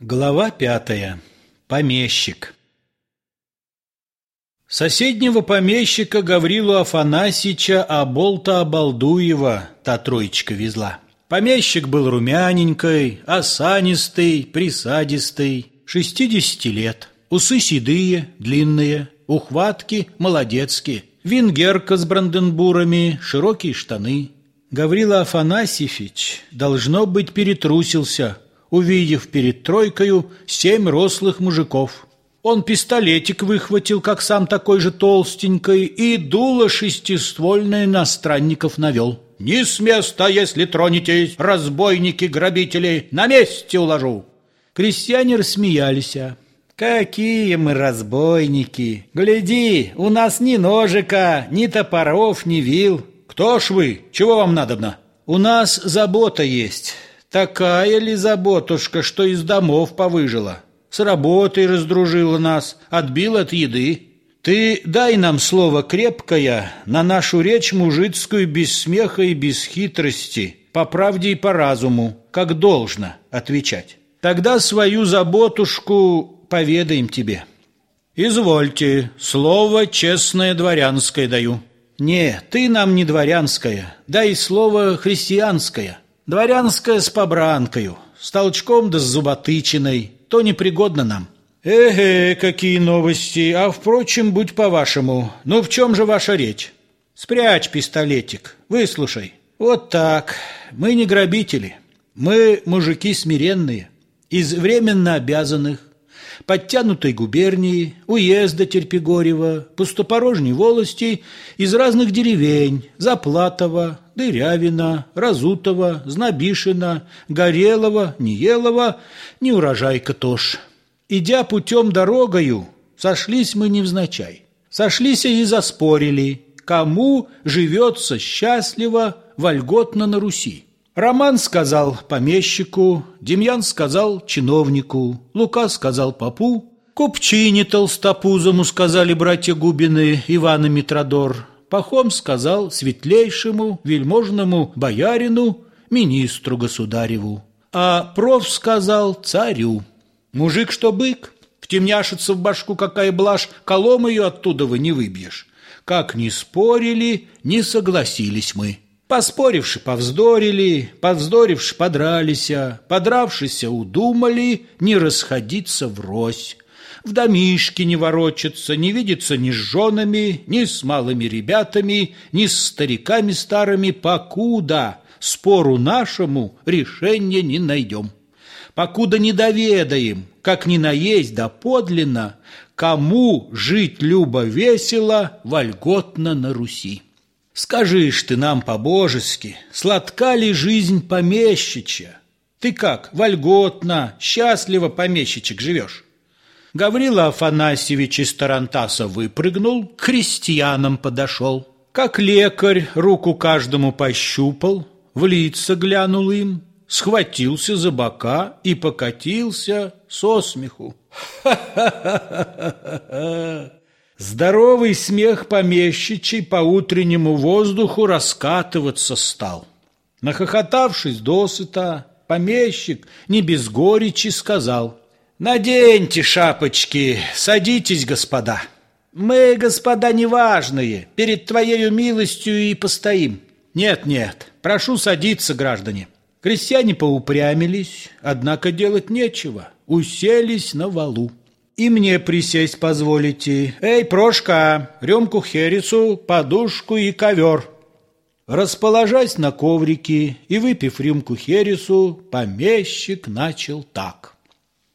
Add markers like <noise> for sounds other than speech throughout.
Глава пятая. Помещик. Соседнего помещика Гаврилу Афанасьича Аболта Обалдуева та троечка везла. Помещик был румяненький, осанистый, присадистый, шестидесяти лет. Усы седые, длинные, ухватки молодецкие, венгерка с бранденбурами, широкие штаны. Гаврила Афанасьевич, должно быть, перетрусился – увидев перед тройкою семь рослых мужиков. Он пистолетик выхватил, как сам такой же толстенький, и дуло шестиствольное на странников навел. «Не с места, если тронетесь, разбойники-грабители, на месте уложу!» Крестьяне рассмеялись. «Какие мы разбойники! Гляди, у нас ни ножика, ни топоров, ни вил. Кто ж вы? Чего вам надобно?» «У нас забота есть. Такая ли заботушка, что из домов повыжила? С работой раздружила нас, отбил от еды. Ты дай нам слово крепкое на нашу речь мужицкую без смеха и без хитрости, по правде и по разуму, как должно отвечать. Тогда свою заботушку поведаем тебе. Извольте, слово честное дворянское даю. Не, ты нам не дворянское, дай слово христианское. Дворянская с побранкою, с толчком да с зуботычиной, то непригодно нам. Эге, какие новости, а впрочем, будь по-вашему. Ну в чем же ваша речь? Спрячь пистолетик, выслушай. Вот так, мы не грабители, мы мужики смиренные, из временно обязанных, подтянутой губернии, уезда Терпигорева, пустопорожней волости, из разных деревень, Заплатова, Дырявина, Разутова, Знобишина, Горелого, Неелова, Неурожайка тоже. Идя путем дорогою, сошлись мы невзначай. Сошлись и заспорили, кому живется счастливо, вольготно на Руси. Роман сказал помещику, Демьян сказал чиновнику, Лука сказал попу, Купчине толстопузому сказали братья Губины, Иван и Митродор, Пахом сказал светлейшему вельможному боярину, министру государеву, а проф сказал царю. Мужик что бык, втемняшится в башку какая блажь, колом ее оттуда вы не выбьешь. Как ни спорили, не согласились мы. Поспоривши, повздорили, повздоривши, подрались, подравшися, удумали не расходиться врозь. В домишке не ворочаться, не видеться ни с женами, ни с малыми ребятами, ни с стариками старыми, покуда спору нашему решения не найдем. Покуда не доведаем, как ни наесть да подлинно, кому жить любо весело, вольготно на Руси. Скажишь ты нам по-божески, сладка ли жизнь помещичья? Ты как, вольготно, счастливо помещичек живешь? Гаврила Афанасьевич из Тарантаса выпрыгнул, к крестьянам подошел. Как лекарь руку каждому пощупал, в лица глянул им, схватился за бока и покатился со смеху. <laughs> Ха-ха-ха-ха-ха! Здоровый смех помещичий по утреннему воздуху раскатываться стал. Нахохотавшись досыта, помещик не без горечи сказал «Наденьте шапочки, садитесь, господа. Мы, господа, неважные, перед твоею милостью и постоим. Нет-нет, прошу садиться, граждане». Крестьяне поупрямились, однако делать нечего, уселись на валу. И мне присесть позволите. Эй, Прошка, рюмку хересу, подушку и ковер. Расположась на коврике и выпив рюмку хересу, помещик начал так.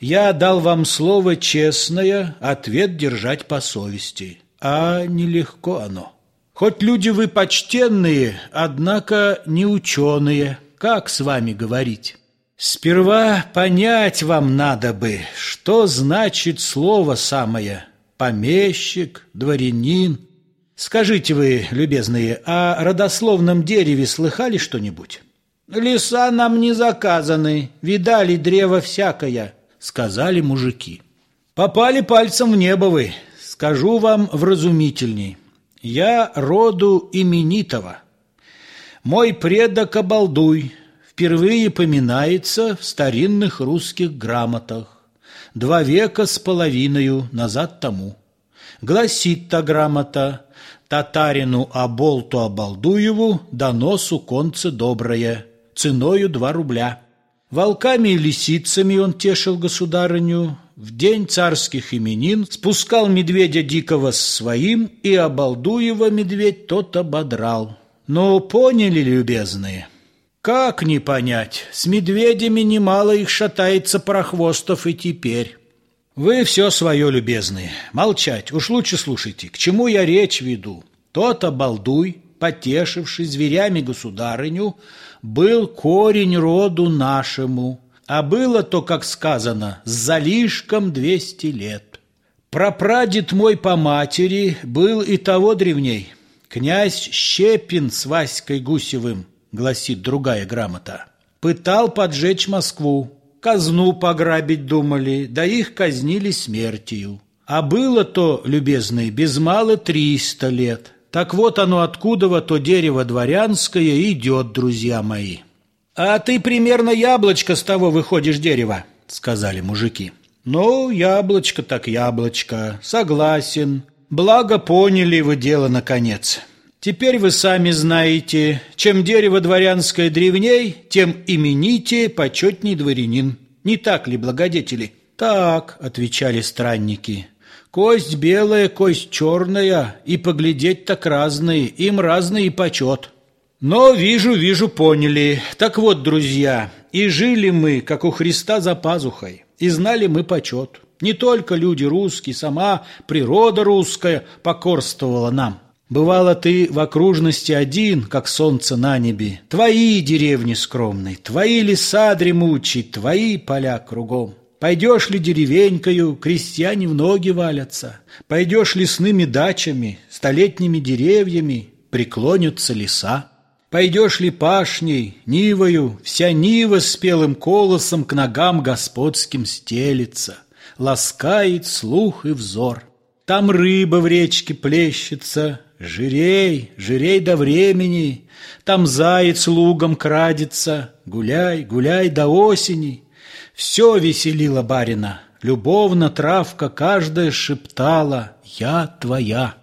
Я дал вам слово честное, ответ держать по совести. А нелегко оно. Хоть люди вы почтенные, однако не ученые. Как с вами говорить? Сперва понять вам надо бы, что значит слово самое «помещик», «дворянин». Скажите вы, любезные, о родословном дереве слыхали что-нибудь? «Леса нам не заказаны, видали древо всякое», — сказали мужики. «Попали пальцем в небо вы, скажу вам вразумительней. Я роду именитого. Мой предок Обалдуй, впервые поминается в старинных русских грамотах, два века с половиною назад тому. Гласит та грамота «Татарину Аболту Обалдуеву доносу конце доброе, ценою два рубля». Волками и лисицами он тешил государыню, в день царских именин спускал медведя дикого с своим, и Обалдуева медведь тот ободрал. Но поняли, любезные? Как не понять, с медведями немало их шатается прохвостов и теперь. Вы все свое, любезные, молчать, уж лучше слушайте, к чему я речь веду. Тот обалдуй, потешивший зверями государыню, был корень роду нашему, а было то, как сказано, с залишком двести лет. Прапрадед мой по матери был и того древней, князь Щепин с Васькой Гусевым, гласит другая грамота, пытал поджечь Москву, казну пограбить думали, да их казнили смертью. А было то, любезные, без мало триста лет. Так вот оно откуда то дерево дворянское идет, друзья мои. «А ты примерно яблочко с того выходишь дерева», — сказали мужики. «Ну, яблочко так яблочко, согласен. Благо поняли вы дело наконец. Теперь вы сами знаете, чем дерево дворянское древней, тем имените почетней дворянин. Не так ли, благодетели? Так, отвечали странники. Кость белая, кость черная, и поглядеть так разные, им разный и почет. Но вижу, вижу, поняли. Так вот, друзья, и жили мы, как у Христа за пазухой, и знали мы почет. Не только люди русские, сама природа русская покорствовала нам. Бывало ты в окружности один, как солнце на небе, Твои деревни скромные, твои леса дремучие, Твои поля кругом. Пойдешь ли деревенькою, крестьяне в ноги валятся, Пойдешь лесными дачами, столетними деревьями, Преклонятся леса. Пойдешь ли пашней, нивою, Вся нива с пелым колосом К ногам господским стелится, Ласкает слух и взор. Там рыба в речке плещется, Жирей, жирей до времени, Там заяц лугом крадется, Гуляй, гуляй до осени. Все веселило барина, Любовно травка каждая шептала «Я твоя».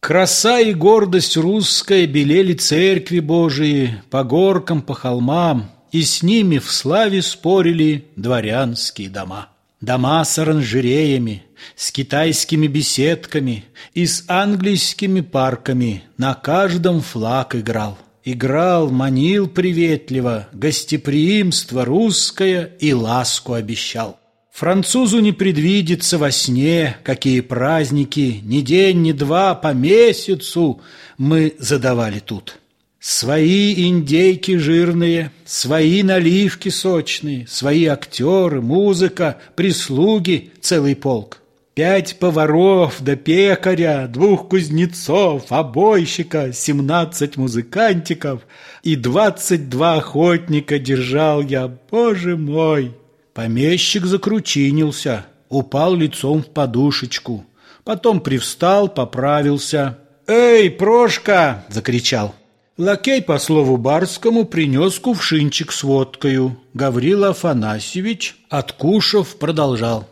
Краса и гордость русская белели церкви Божии По горкам, по холмам, И с ними в славе спорили дворянские дома. Дома с оранжереями, с китайскими беседками и с английскими парками на каждом флаг играл. Играл, манил приветливо, гостеприимство русское и ласку обещал. Французу не предвидится во сне, какие праздники, ни день, ни два, по месяцу мы задавали тут. Свои индейки жирные, свои наливки сочные, свои актеры, музыка, прислуги, целый полк. Пять поваров да пекаря, двух кузнецов, обойщика, семнадцать музыкантиков и двадцать два охотника держал я, боже мой! Помещик закручинился, упал лицом в подушечку, потом привстал, поправился. «Эй, Прошка!» — закричал. Лакей по слову барскому принес кувшинчик с водкою. Гаврил Афанасьевич, откушав, продолжал.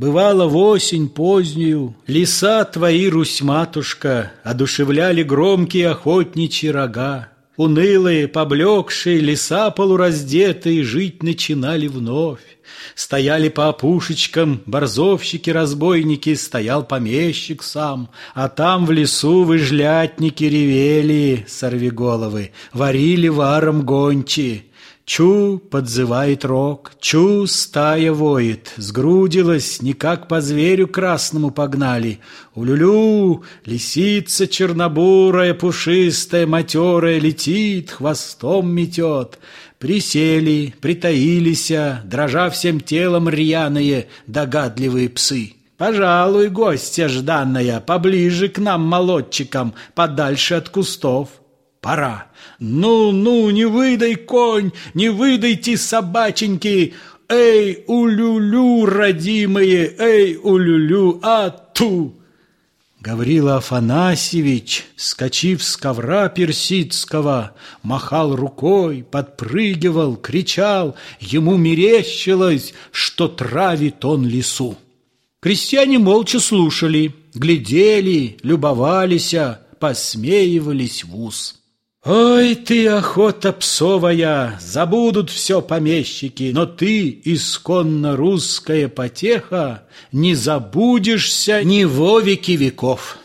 Бывало в осень позднюю, леса твои, Русь-матушка, одушевляли громкие охотничьи рога. Унылые, поблекшие, леса полураздетые жить начинали вновь. Стояли по опушечкам борзовщики-разбойники, стоял помещик сам, а там в лесу выжлятники ревели, сорвиголовы, варили варом гончи. Чу, подзывает рог, чу, стая воет, сгрудилась, никак по зверю красному погнали. Улюлю, лисица чернобурая, пушистая, матерая, летит, хвостом метет. Присели, притаились, дрожа всем телом рьяные, догадливые псы. Пожалуй, гостья жданная, поближе к нам, молодчикам, подальше от кустов. Пора. Ну, ну, не выдай, конь, не выдайте, собаченьки. Эй, улюлю, родимые, эй, улюлю, а ту. Гаврила Афанасьевич, скачив с ковра персидского, махал рукой, подпрыгивал, кричал, ему мерещилось, что травит он лесу. Крестьяне молча слушали, глядели, любовались, посмеивались в ус. «Ой ты, охота псовая, забудут все помещики, но ты, исконно русская потеха, не забудешься ни во веки веков.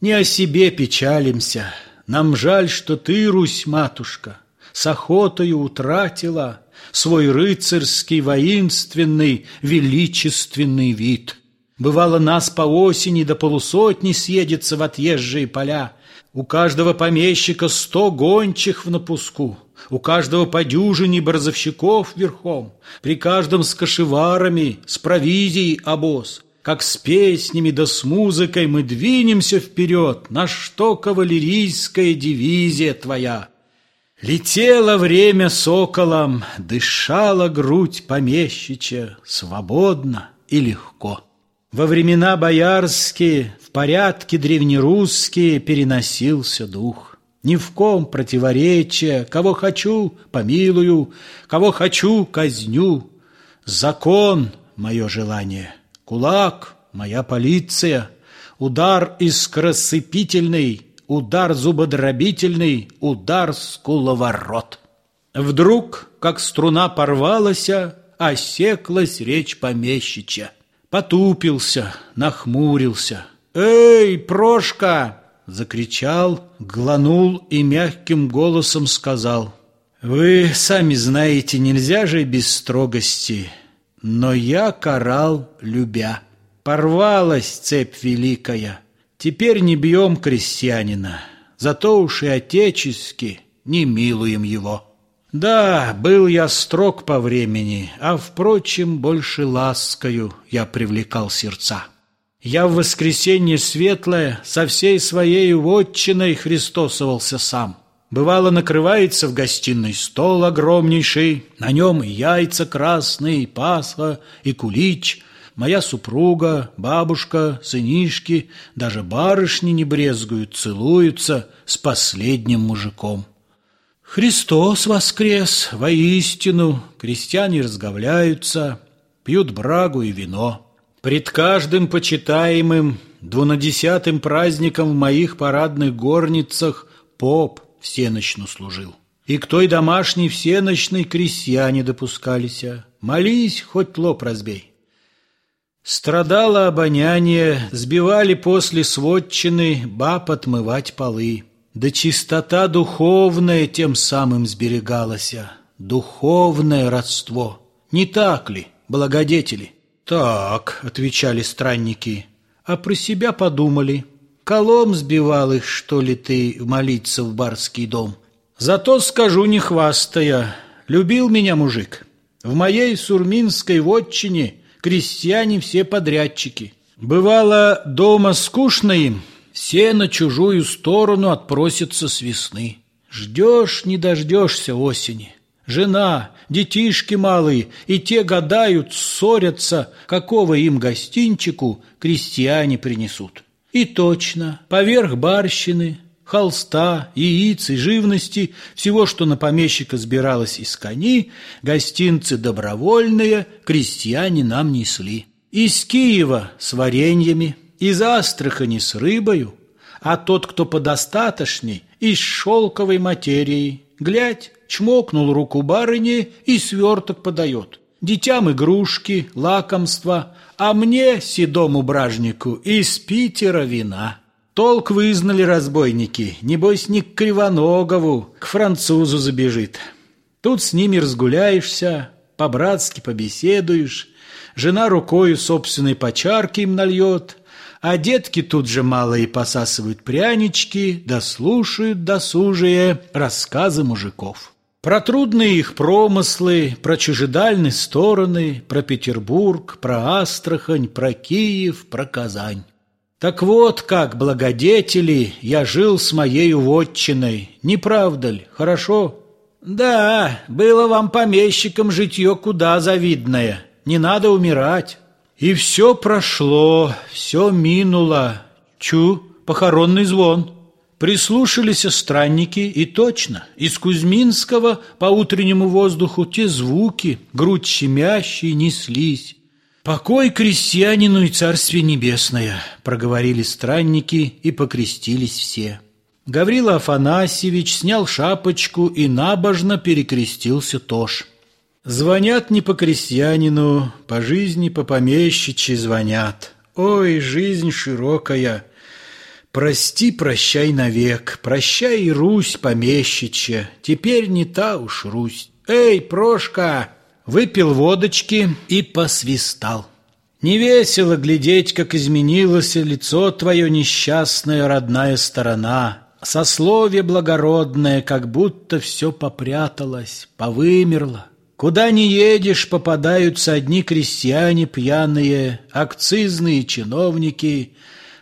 Не о себе печалимся, нам жаль, что ты, Русь-матушка, с охотою утратила свой рыцарский, воинственный, величественный вид. Бывало, нас по осени до полусотни съедется в отъезжие поля, у каждого помещика сто гончих в напуску, у каждого по дюжине борзовщиков верхом, при каждом с кошеварами, с провизией обоз. Как с песнями да с музыкой мы двинемся вперед, на что кавалерийская дивизия твоя. Летело время соколом, дышала грудь помещича, свободно и легко. Во времена боярские, в порядке древнерусские переносился дух. Ни в ком противоречия, кого хочу, помилую, кого хочу, казню. Закон — мое желание, кулак — моя полиция, удар искросыпительный, удар зубодробительный, удар скуловорот. Вдруг, как струна порвалась, осеклась речь помещича потупился, нахмурился. «Эй, Прошка!» — закричал, гланул и мягким голосом сказал. «Вы сами знаете, нельзя же без строгости, но я карал, любя. Порвалась цепь великая, теперь не бьем крестьянина, зато уж и отечески не милуем его». Да, был я строг по времени, а, впрочем, больше ласкою я привлекал сердца. Я в воскресенье светлое со всей своей вотчиной христосовался сам. Бывало, накрывается в гостиной стол огромнейший, на нем и яйца красные, и пасха, и кулич. Моя супруга, бабушка, сынишки, даже барышни не брезгуют, целуются с последним мужиком. Христос воскрес, воистину, крестьяне разговляются, пьют брагу и вино. Пред каждым почитаемым двунадесятым праздником в моих парадных горницах поп всеночну служил. И к той домашней всеночной крестьяне допускались. Молись, хоть лоб разбей. Страдало обоняние, сбивали после сводчины баб отмывать полы. Да чистота духовная тем самым сберегалась, духовное родство. Не так ли, благодетели? Так, отвечали странники, а про себя подумали. Колом сбивал их, что ли, ты молиться в барский дом? Зато скажу, не хвастая, любил меня мужик. В моей сурминской вотчине крестьяне все подрядчики. Бывало, дома скучно им — все на чужую сторону отпросятся с весны. Ждешь, не дождешься осени. Жена, детишки малые, и те гадают, ссорятся, какого им гостинчику крестьяне принесут. И точно, поверх барщины, холста, яиц и живности, всего, что на помещика сбиралось из кони, гостинцы добровольные крестьяне нам несли. Из Киева с вареньями, из Астрахани с рыбою, а тот, кто подостаточней, из шелковой материи. Глядь, чмокнул руку барыни и сверток подает. Детям игрушки, лакомства, а мне, седому бражнику, из Питера вина. Толк вызнали разбойники, небось не к Кривоногову, к французу забежит. Тут с ними разгуляешься, по-братски побеседуешь, жена рукою собственной почарки им нальет, а детки тут же малые посасывают прянички, да слушают досужие рассказы мужиков. Про трудные их промыслы, про чужедальные стороны, про Петербург, про Астрахань, про Киев, про Казань. Так вот, как, благодетели, я жил с моей вотчиной, не правда ли, хорошо? Да, было вам помещикам житье куда завидное, не надо умирать. И все прошло, все минуло. Чу, похоронный звон. Прислушались странники, и точно, из Кузьминского по утреннему воздуху те звуки, грудь щемящие, неслись. «Покой крестьянину и царствие небесное», — проговорили странники и покрестились все. Гаврила Афанасьевич снял шапочку и набожно перекрестился тоже. Звонят не по крестьянину, по жизни по помещичьи звонят. Ой, жизнь широкая! Прости, прощай навек, прощай Русь помещичья, теперь не та уж Русь. Эй, Прошка! Выпил водочки и посвистал. Не весело глядеть, как изменилось лицо твое несчастная родная сторона, сословие благородное, как будто все попряталось, повымерло. Куда ни едешь, попадаются одни крестьяне пьяные, акцизные чиновники,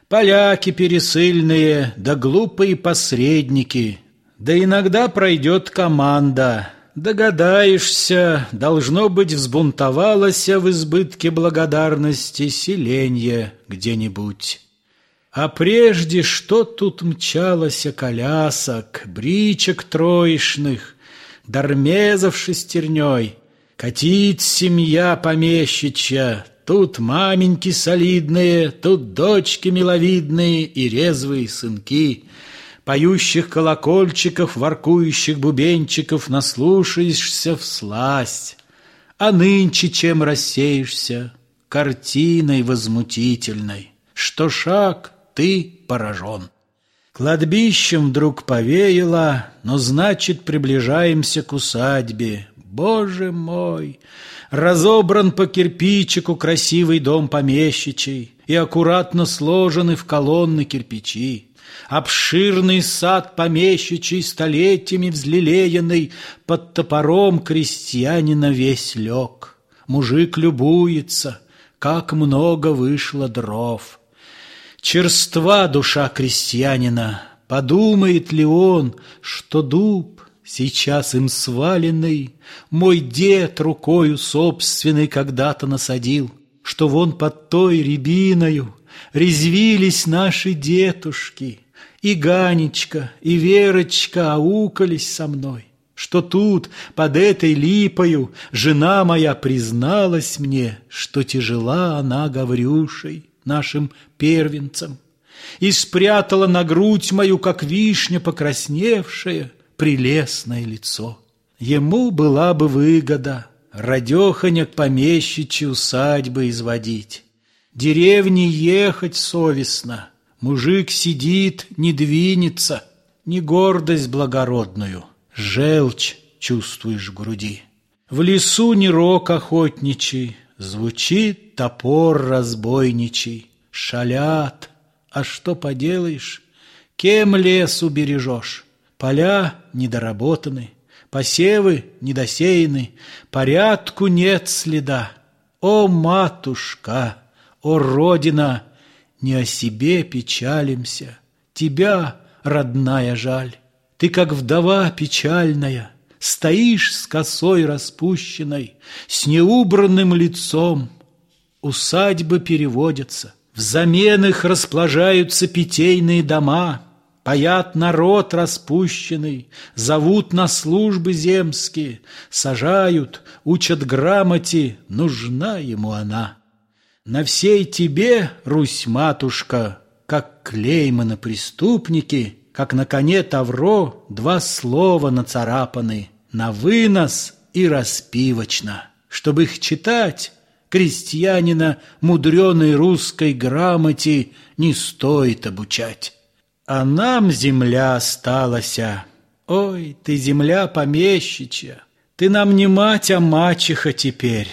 поляки пересыльные, да глупые посредники. Да иногда пройдет команда. Догадаешься, должно быть, взбунтовалась в избытке благодарности селенье где-нибудь. А прежде что тут мчалося колясок, бричек троечных, Дармезов шестерней, Катит семья помещичья, Тут маменьки солидные, Тут дочки миловидные И резвые сынки. Поющих колокольчиков, воркующих бубенчиков Наслушаешься в сласть. А нынче чем рассеешься? Картиной возмутительной, Что шаг ты поражен. Кладбищем вдруг повеяло, но значит, приближаемся к усадьбе. Боже мой! Разобран по кирпичику красивый дом помещичий и аккуратно сложены в колонны кирпичи. Обширный сад помещичий, столетиями взлелеянный, под топором крестьянина весь лег. Мужик любуется, как много вышло дров. Черства душа крестьянина, Подумает ли он, что дуб, сейчас им сваленный, Мой дед рукою собственной когда-то насадил, Что вон под той рябиною Резвились наши детушки, И Ганечка, и Верочка аукались со мной, Что тут, под этой липою, Жена моя призналась мне, Что тяжела она Гаврюшей нашим первенцам, И спрятала на грудь мою, как вишня покрасневшая, Прелестное лицо. Ему была бы выгода Радеханя к помещичьей усадьбы изводить. Деревни ехать совестно, Мужик сидит, не двинется, Не гордость благородную, Желчь чувствуешь в груди. В лесу не рок охотничий, Звучит топор разбойничий, шалят. А что поделаешь? Кем лес убережешь? Поля недоработаны, посевы недосеяны, порядку нет следа. О, матушка, о, родина, не о себе печалимся, тебя, родная, жаль. Ты, как вдова печальная, Стоишь с косой распущенной, С неубранным лицом. Усадьбы переводятся, Взамен их расположаются питейные дома, Паят народ распущенный, Зовут на службы земские, Сажают, учат грамоте, Нужна ему она. На всей тебе, Русь-матушка, Как клейма на преступники, Как на коне Тавро Два слова нацарапаны — на вынос и распивочно. Чтобы их читать, крестьянина мудреной русской грамоте не стоит обучать. А нам земля осталася. Ой, ты земля помещичья, ты нам не мать, а мачеха теперь.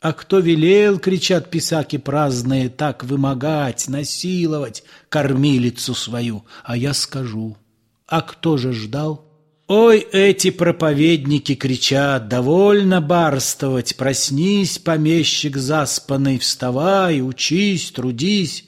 А кто велел, кричат писаки праздные, так вымогать, насиловать кормилицу свою, а я скажу. А кто же ждал? Ой, эти проповедники кричат, довольно барствовать, проснись, помещик заспанный, вставай, учись, трудись,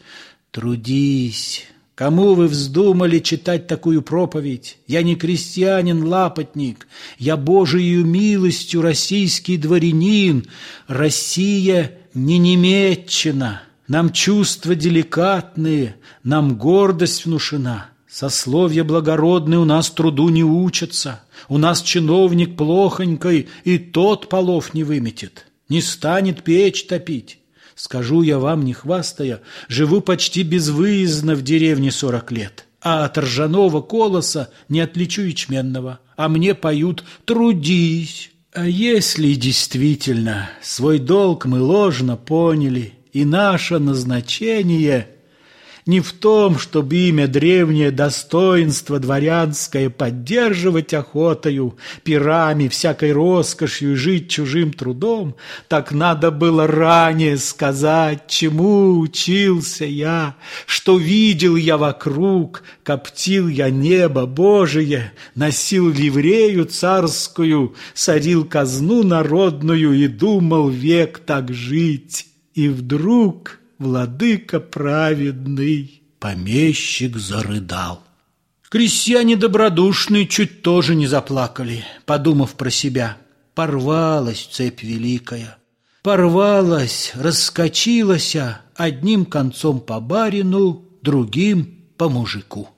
трудись. Кому вы вздумали читать такую проповедь? Я не крестьянин-лапотник, я Божию милостью российский дворянин. Россия не Немеччина, Нам чувства деликатные, нам гордость внушена. Сословия благородные у нас труду не учатся. У нас чиновник плохонькой, и тот полов не выметит, не станет печь топить. Скажу я вам, не хвастая, живу почти безвыездно в деревне сорок лет, а от ржаного колоса не отличу ячменного, а мне поют «трудись». А если действительно свой долг мы ложно поняли, и наше назначение — не в том, чтобы имя древнее достоинство дворянское поддерживать охотою, пирами, всякой роскошью и жить чужим трудом, так надо было ранее сказать, чему учился я, что видел я вокруг, коптил я небо Божие, носил ливрею царскую, садил казну народную и думал век так жить. И вдруг владыка праведный, помещик зарыдал. Крестьяне добродушные чуть тоже не заплакали, подумав про себя. Порвалась цепь великая, порвалась, раскочилась одним концом по барину, другим по мужику.